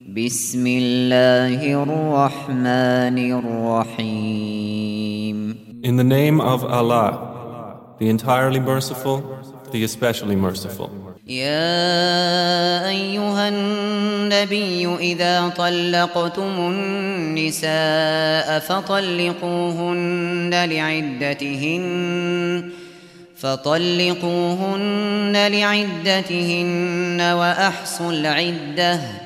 بسم الله الرحمن الرحيم In the name of Allah, the entirely merciful, the especially merciful. يا أيها النبي إذا طلقتم النساء فطلقوهن لعدتهن فطلقوهن لعدتهن وأحصوا العدة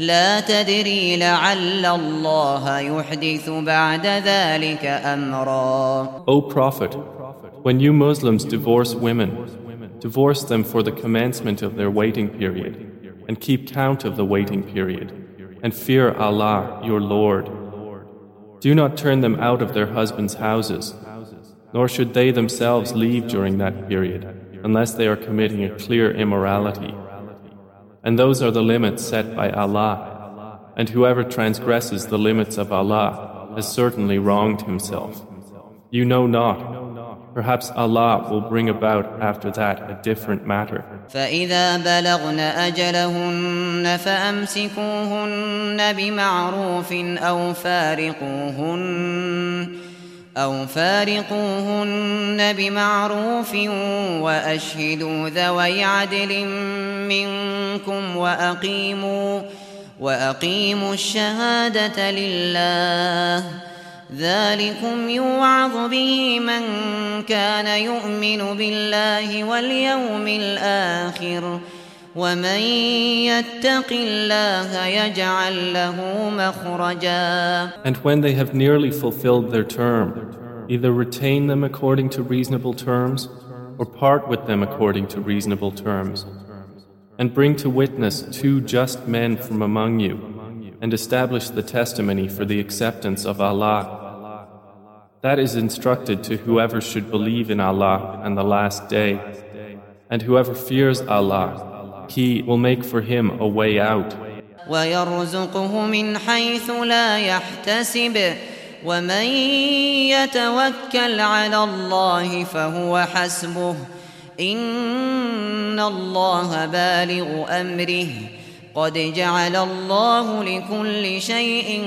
لا تدري لعل الله يحدث بعد ذلك أمرا O Prophet, when you Muslims divorce women, divorce them for the commencement of their waiting period, and keep count of the waiting period, and fear Allah, your Lord. Do not turn them out of their husbands' houses, nor should they themselves leave during that period, unless they are committing a clear immorality. And those are the limits set by Allah. And whoever transgresses the limits of Allah has certainly wronged himself. You know not. Perhaps Allah will bring about after that a different matter. فإذا بلغن أجلهن فأمسكوهن بمعروف أو فارقوهن أو فارقوهن بمعروف وأشهدوا ذوي عدل منكم وأقيموا وأقيموا الشهادة لله. ذلكم يوعظ به من كان يؤمن بالله واليوم الآخر. ومن يتق الله يجعل له مخرجا And when they have nearly fulfilled their term, either retain them according to reasonable terms or part with them according to reasonable terms. And bring to witness two just men from among you and establish the testimony for the acceptance of Allah. That is instructed to whoever should believe in Allah and the last day. And whoever fears Allah, He will make for him a way out. ويرزقه من حيث لا يحتسب ومن يتوكل على الله فهو حسبه إن الله بالغ أمره قد جعل الله لكل شيء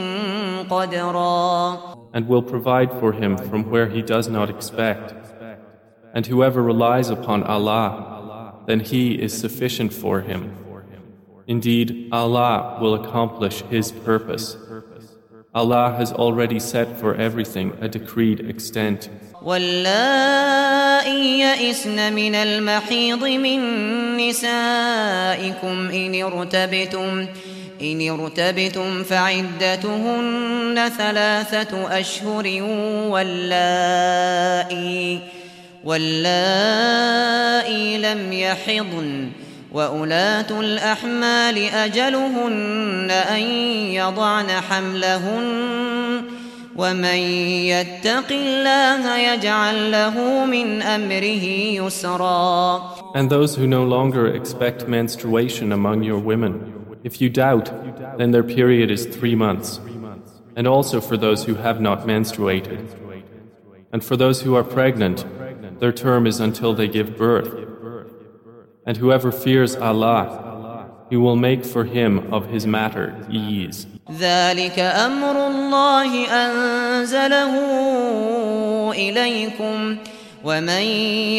قدرا And will provide for him from where he does not expect. And whoever relies upon Allah, then he is sufficient for him. Indeed, Allah will accomplish His purpose. Allah has already set for everything a decreed extent. واللائي يئسن من المحيض من نسائكم إن ارتبتم إن ارتبتم فعدتهن ثلاثة أشهر واللائي واللائي لم يحضن وأولاة الأحمال أجلهن أن يضعن حملهن ومن يتق الله يجعل له من أمره يسرا And those who no longer expect menstruation among your women, if you doubt, then their period is three months. And also for those who have not menstruated. And for those who are pregnant, their term is until they give birth. And whoever fears Allah, He will make for him of his matter ease. ذلك أمر الله أنزله إليكم ومن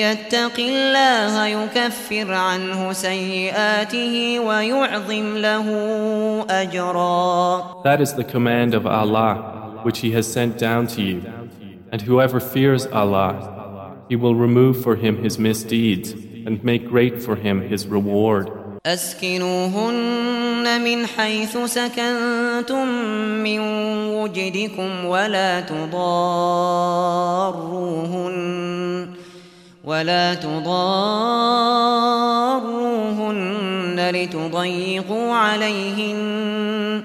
يتق الله يكفر عنه سيئاته ويعظم له أجرا That is the command of Allah, which He has sent down to you. And whoever fears Allah, He will remove for him his misdeeds and make great for him his reward. أسكنوهن من حيث سكنتم من وجدكم ولا تضاروهن ولا تضاروهن لتضيقوا عليهن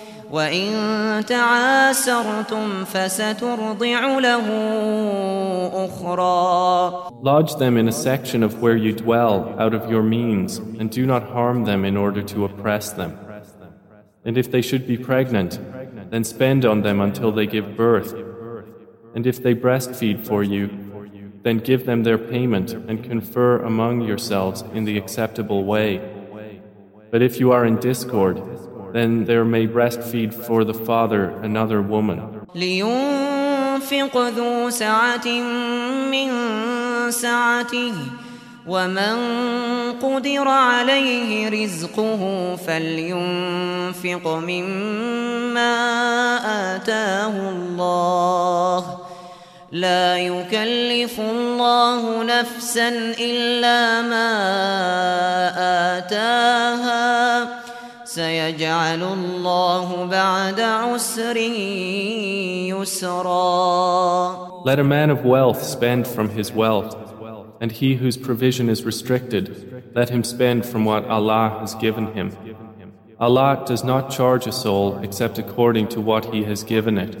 وإن تعاسرتم فسترضع له أخرى Lodge them in a section of where you dwell out of your means and do not harm them in order to oppress them. And if they should be pregnant, then spend on them until they give birth. And if they breastfeed for you, then give them their payment and confer among yourselves in the acceptable way. But if you are in discord, then there may breastfeed for the father another woman. ومن قدر عليه رزقه فلينفق مما آتاه الله. لا يكلف الله نفسا إلا ما آتاها. سيجعل الله بعد عسر يسرا Let a man of wealth spend from his wealth, and he whose provision is restricted, let him spend from what Allah has given him. Allah does not charge a soul except according to what He has given it.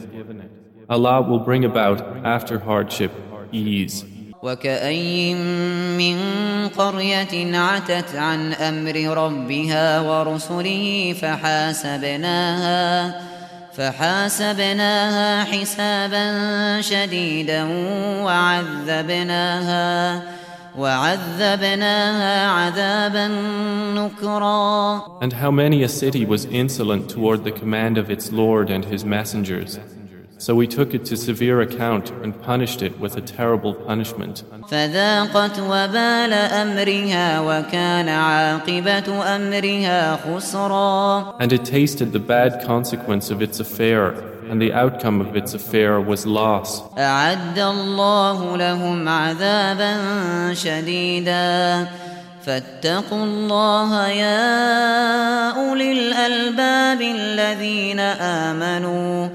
Allah will bring about, after hardship, ease. وكأي من قرية عتت عن أمر ربها ورسله فحاسبناها فحاسبناها حسابا شديدا وعذبناها وعذبناها عذابا نكرا. And how many a city was insolent toward the command of its Lord and his messengers. So we took it to severe account and punished it with a terrible punishment. And it tasted the bad consequence of its affair, and the outcome of its affair was loss. فاتقوا الله يا أولي الألباب الذين آمنوا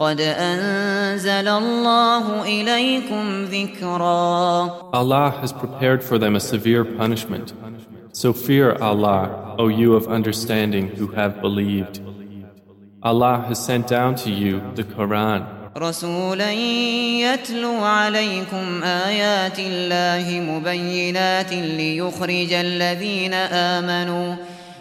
قد أنزل الله إليكم ذكرا Allah has prepared for them a severe punishment. So fear Allah, O you of understanding who have believed. Allah has sent down to you the Quran. رسولا يتلو عليكم آيات الله مبينات ليخرج الذين آمنوا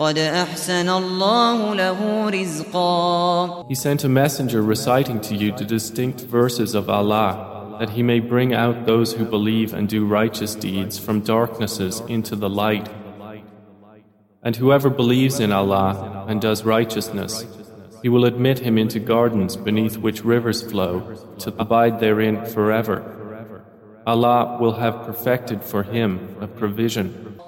قد أحسن الله له رزقا He sent a messenger reciting to you the distinct verses of Allah that he may bring out those who believe and do righteous deeds from darknesses into the light. And whoever believes in Allah and does righteousness, He will admit him into gardens beneath which rivers flow to abide therein forever. Allah will have perfected for him a provision.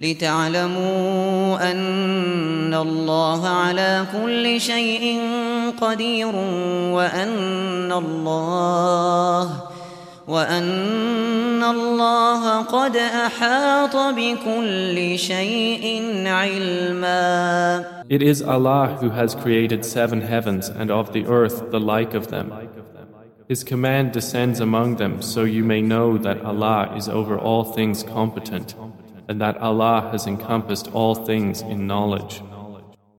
لتعلموا أن الله على كل شيء قدير وأن الله وأن الله قد أحاط بكل شيء علما It is Allah who has created seven heavens and of the earth the like of them. His command descends among them so you may know that Allah is over all things competent and that Allah has encompassed all things in knowledge.